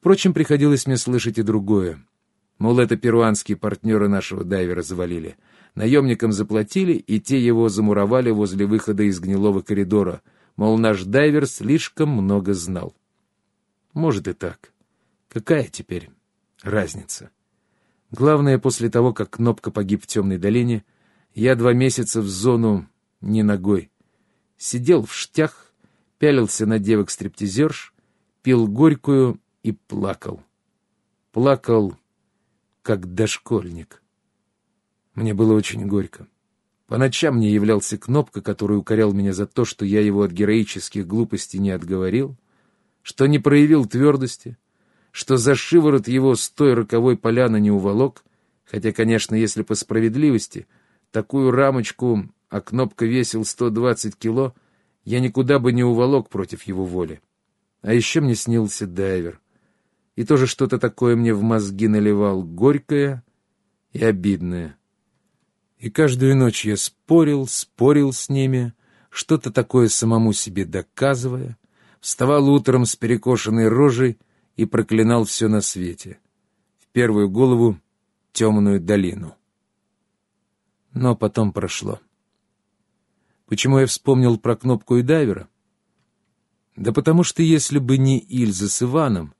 Впрочем, приходилось мне слышать и другое. Мол, это перуанские партнеры нашего дайвера завалили. Наемникам заплатили, и те его замуровали возле выхода из гнилого коридора. Мол, наш дайвер слишком много знал. Может и так. Какая теперь разница? Главное, после того, как Кнопка погиб в темной долине, я два месяца в зону не ногой. Сидел в штях, пялился на девок-стриптизерш, пил горькую и плакал. Плакал, как дошкольник. Мне было очень горько. По ночам мне являлся Кнопка, который укорял меня за то, что я его от героических глупостей не отговорил, что не проявил твердости, что за шиворот его с той роковой поляны не уволок, хотя, конечно, если по справедливости, такую рамочку, а Кнопка весил 120 кило, я никуда бы не уволок против его воли. А еще мне снился дайвер. И тоже что-то такое мне в мозги наливал, горькое и обидное. И каждую ночь я спорил, спорил с ними, что-то такое самому себе доказывая, вставал утром с перекошенной рожей и проклинал все на свете. В первую голову — темную долину. Но потом прошло. Почему я вспомнил про кнопку и дайвера? Да потому что если бы не Ильза с Иваном,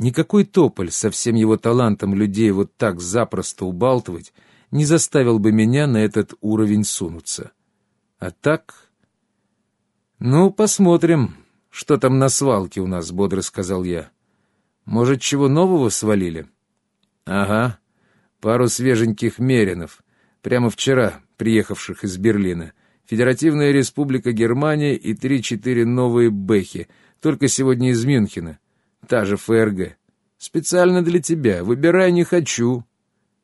никакой тополь со всем его талантом людей вот так запросто убалтывать не заставил бы меня на этот уровень сунуться. А так... «Ну, посмотрим, что там на свалке у нас», — бодро сказал я. «Может, чего нового свалили?» «Ага, пару свеженьких меринов, прямо вчера приехавших из Берлина. Федеративная Республика Германия и три-четыре новые бэхи, только сегодня из Мюнхена. Та же ФРГ. Специально для тебя. Выбирай не хочу.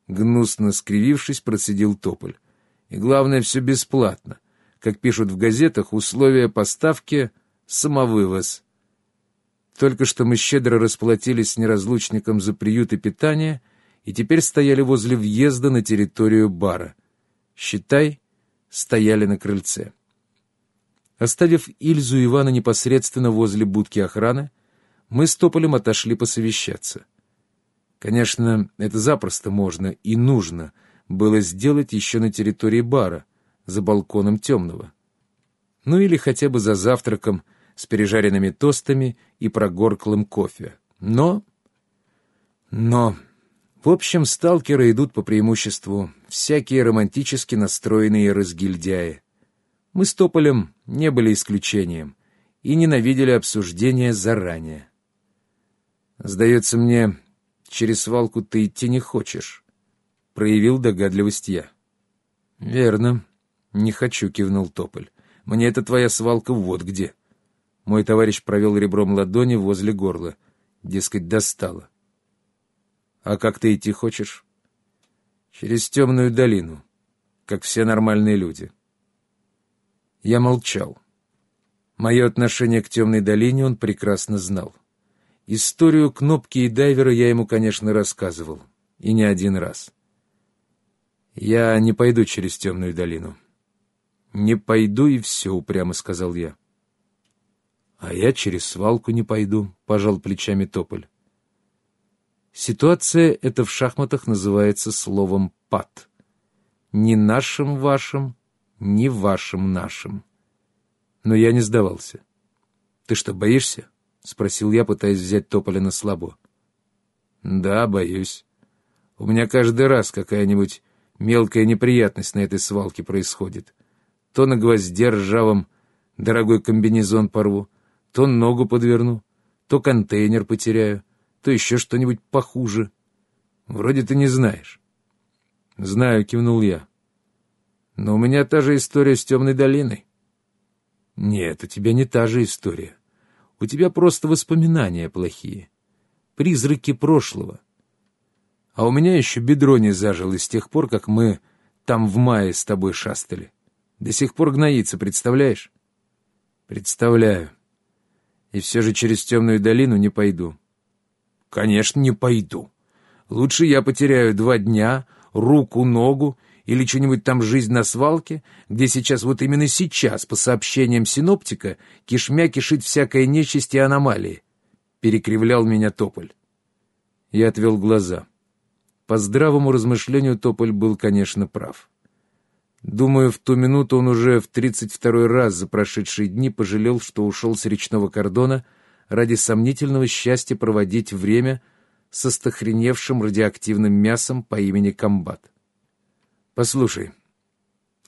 Гнусно скривившись, процедил Тополь. И главное, все бесплатно. Как пишут в газетах, условия поставки — самовывоз. Только что мы щедро расплатились с неразлучником за приют и питание и теперь стояли возле въезда на территорию бара. Считай, стояли на крыльце. Оставив Ильзу Ивана непосредственно возле будки охраны, мы с Тополем отошли посовещаться. Конечно, это запросто можно и нужно было сделать еще на территории бара, за балконом темного. Ну или хотя бы за завтраком с пережаренными тостами и прогорклым кофе. Но... Но... В общем, сталкеры идут по преимуществу всякие романтически настроенные разгильдяи. Мы с Тополем не были исключением и ненавидели обсуждения заранее. «Сдается мне, через свалку ты идти не хочешь», — проявил догадливость я. «Верно. Не хочу», — кивнул Тополь. «Мне эта твоя свалка вот где». Мой товарищ провел ребром ладони возле горла. Дескать, достало. «А как ты идти хочешь?» «Через темную долину, как все нормальные люди». Я молчал. Мое отношение к темной долине он прекрасно знал. Историю кнопки и дайвера я ему, конечно, рассказывал. И не один раз. «Я не пойду через темную долину». «Не пойду, и все», — упрямо сказал я. «А я через свалку не пойду», — пожал плечами Тополь. Ситуация эта в шахматах называется словом «пад». Ни нашим вашим, ни вашим нашим. Но я не сдавался. «Ты что, боишься?» — спросил я, пытаясь взять Тополя на слабо. «Да, боюсь. У меня каждый раз какая-нибудь мелкая неприятность на этой свалке происходит. То на гвозде ржавом дорогой комбинезон порву, то ногу подверну, то контейнер потеряю, то еще что-нибудь похуже. Вроде ты не знаешь. — Знаю, — кивнул я. — Но у меня та же история с темной долиной. — Нет, у тебя не та же история. У тебя просто воспоминания плохие. Призраки прошлого. А у меня еще бедро не зажило с тех пор, как мы там в мае с тобой шастали. До сих пор гноится, представляешь? — Представляю. И все же через темную долину не пойду. Конечно, не пойду. Лучше я потеряю два дня, руку, ногу или что-нибудь там жизнь на свалке, где сейчас, вот именно сейчас, по сообщениям синоптика, кишмя кишит всякая нечисть и аномалии. Перекривлял меня тополь. Я отвел глаза. По здравому размышлению Тополь был, конечно, прав. Думаю, в ту минуту он уже в тридцать второй раз за прошедшие дни пожалел, что ушел с речного кордона ради сомнительного счастья проводить время со стохреневшим радиоактивным мясом по имени Комбат. «Послушай,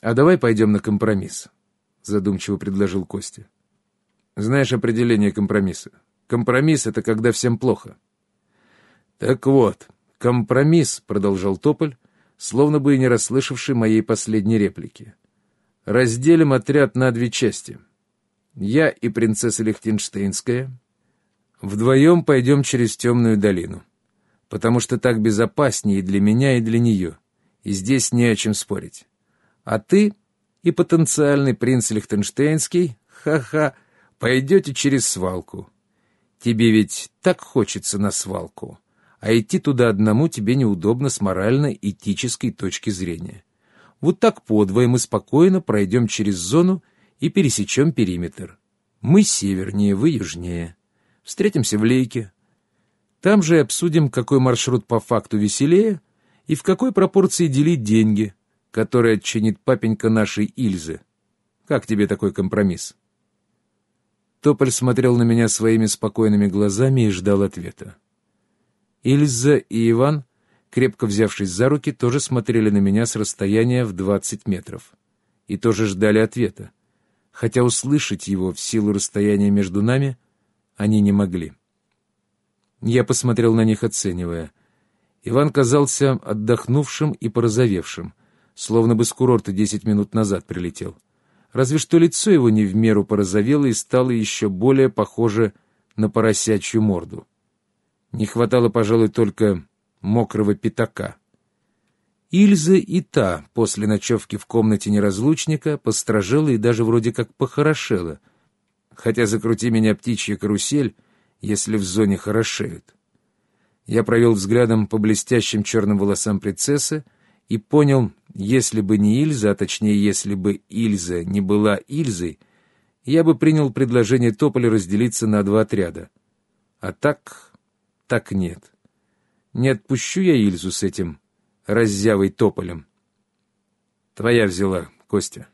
а давай пойдем на компромисс», — задумчиво предложил Костя. «Знаешь определение компромисса? Компромисс — это когда всем плохо». «Так вот, компромисс», — продолжал Тополь, словно бы и не расслышавший моей последней реплики. «Разделим отряд на две части. Я и принцесса Лихтенштейнская вдвоем пойдем через темную долину, потому что так безопаснее и для меня, и для нее, и здесь не о чем спорить. А ты и потенциальный принц Лихтенштейнский, ха-ха, пойдете через свалку. Тебе ведь так хочется на свалку» а идти туда одному тебе неудобно с морально-этической точки зрения. Вот так подвое мы спокойно пройдем через зону и пересечем периметр. Мы севернее, вы южнее. Встретимся в Лейке. Там же обсудим, какой маршрут по факту веселее и в какой пропорции делить деньги, которые отчинит папенька нашей Ильзы. Как тебе такой компромисс? Тополь смотрел на меня своими спокойными глазами и ждал ответа. Ильза и Иван, крепко взявшись за руки, тоже смотрели на меня с расстояния в двадцать метров. И тоже ждали ответа. Хотя услышать его в силу расстояния между нами они не могли. Я посмотрел на них, оценивая. Иван казался отдохнувшим и порозовевшим, словно бы с курорта десять минут назад прилетел. Разве что лицо его не в меру порозовело и стало еще более похоже на поросячью морду. Не хватало, пожалуй, только мокрого пятака. Ильза и та после ночевки в комнате неразлучника постражела и даже вроде как похорошела, хотя закрути меня птичья карусель, если в зоне хорошеют. Я провел взглядом по блестящим черным волосам принцессы и понял, если бы не Ильза, а точнее, если бы Ильза не была Ильзой, я бы принял предложение Тополя разделиться на два отряда. А так так нет. Не отпущу я Ильзу с этим раззявой тополем. Твоя взяла, Костя.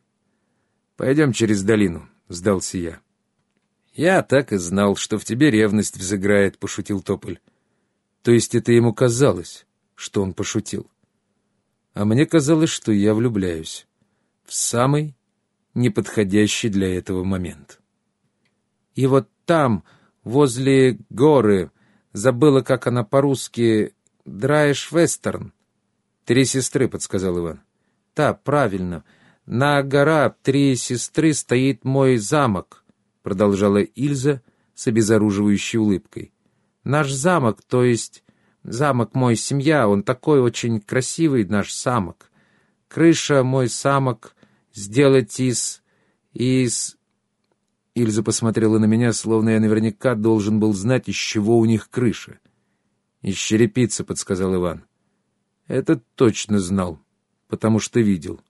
Пойдем через долину, сдался я. Я так и знал, что в тебе ревность взыграет, пошутил тополь. То есть это ему казалось, что он пошутил. А мне казалось, что я влюбляюсь в самый неподходящий для этого момент. И вот там, возле горы, Забыла, как она по-русски «Драешь вестерн». «Три сестры», — подсказал Иван. «Да, правильно. На гора «Три сестры» стоит мой замок», — продолжала Ильза с обезоруживающей улыбкой. «Наш замок, то есть замок мой семья, он такой очень красивый, наш замок. Крыша мой замок сделать из... из... Ильза посмотрела на меня, словно я наверняка должен был знать, из чего у них крыша. «Из черепицы», — подсказал Иван. «Это точно знал, потому что видел».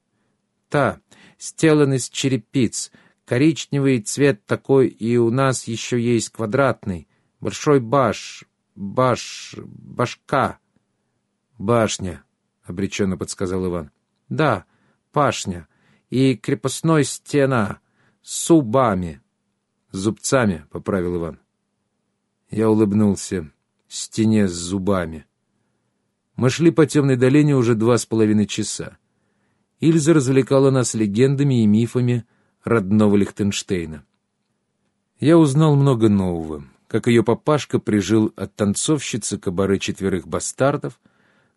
«Та, сделан из черепиц. Коричневый цвет такой, и у нас еще есть квадратный. Большой баш... баш... башка». «Башня», — обреченно подсказал Иван. «Да, башня. И крепостной стена с зубами». «Зубцами», — поправил Иван. Я улыбнулся. Стене с зубами. Мы шли по темной долине уже два с половиной часа. Ильза развлекала нас легендами и мифами родного Лихтенштейна. Я узнал много нового, как ее папашка прижил от танцовщицы кабары четверых бастардов,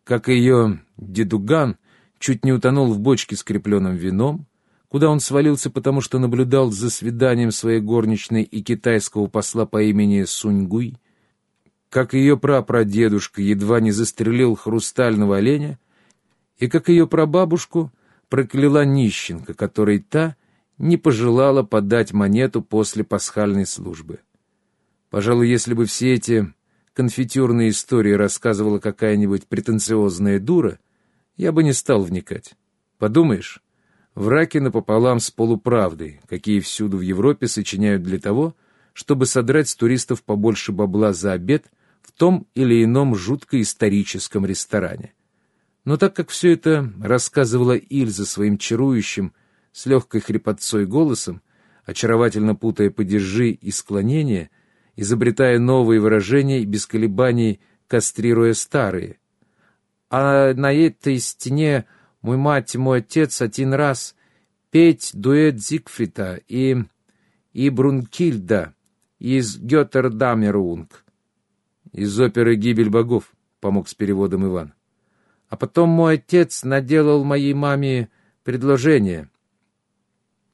как ее дедуган чуть не утонул в бочке с крепленным вином, куда он свалился, потому что наблюдал за свиданием своей горничной и китайского посла по имени Суньгуй, как ее прапрадедушка едва не застрелил хрустального оленя, и как ее прабабушку прокляла нищенка, которой та не пожелала подать монету после пасхальной службы. Пожалуй, если бы все эти конфетюрные истории рассказывала какая-нибудь претенциозная дура, я бы не стал вникать. Подумаешь, Враки напополам с полуправдой, какие всюду в Европе сочиняют для того, чтобы содрать с туристов побольше бабла за обед в том или ином жутко историческом ресторане. Но так как все это рассказывала Ильза своим чарующим, с легкой хрипотцой голосом, очаровательно путая падежи и склонения, изобретая новые выражения и без колебаний кастрируя старые. А на этой стене мой мать и мой отец один раз петь дуэт Зигфрида и, и Брункильда из Гётердамерунг. Из оперы «Гибель богов», — помог с переводом Иван. А потом мой отец наделал моей маме предложение.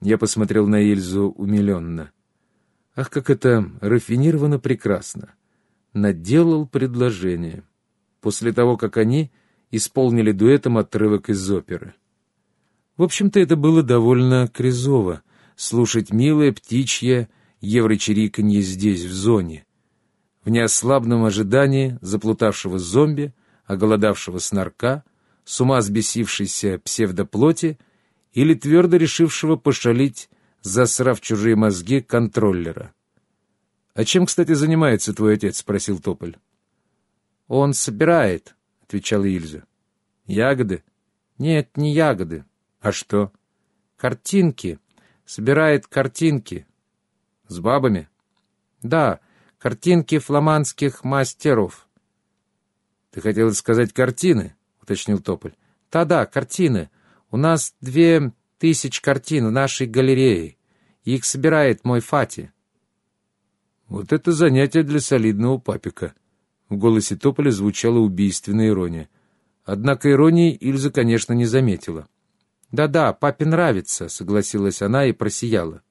Я посмотрел на Ильзу умиленно. Ах, как это рафинировано прекрасно! Наделал предложение. После того, как они исполнили дуэтом отрывок из оперы. В общем-то, это было довольно кризово — слушать милое птичье еврочириканье здесь, в зоне. В неослабном ожидании заплутавшего зомби, оголодавшего снарка, с ума сбесившейся псевдоплоти или твердо решившего пошалить, засрав чужие мозги контроллера. «А чем, кстати, занимается твой отец?» — спросил Тополь. «Он собирает», — отвечала Ильза. «Ягоды?» «Нет, не ягоды. А что?» «Картинки. Собирает картинки». «С бабами?» «Да, картинки фламандских мастеров». «Ты хотел сказать картины?» — уточнил Тополь. «Да-да, картины. У нас две тысячи картин в нашей галерее. Их собирает мой Фати». «Вот это занятие для солидного папика». В голосе Тополя звучала убийственная ирония. Однако иронии Ильза, конечно, не заметила. «Да-да, папе нравится», — согласилась она и просияла.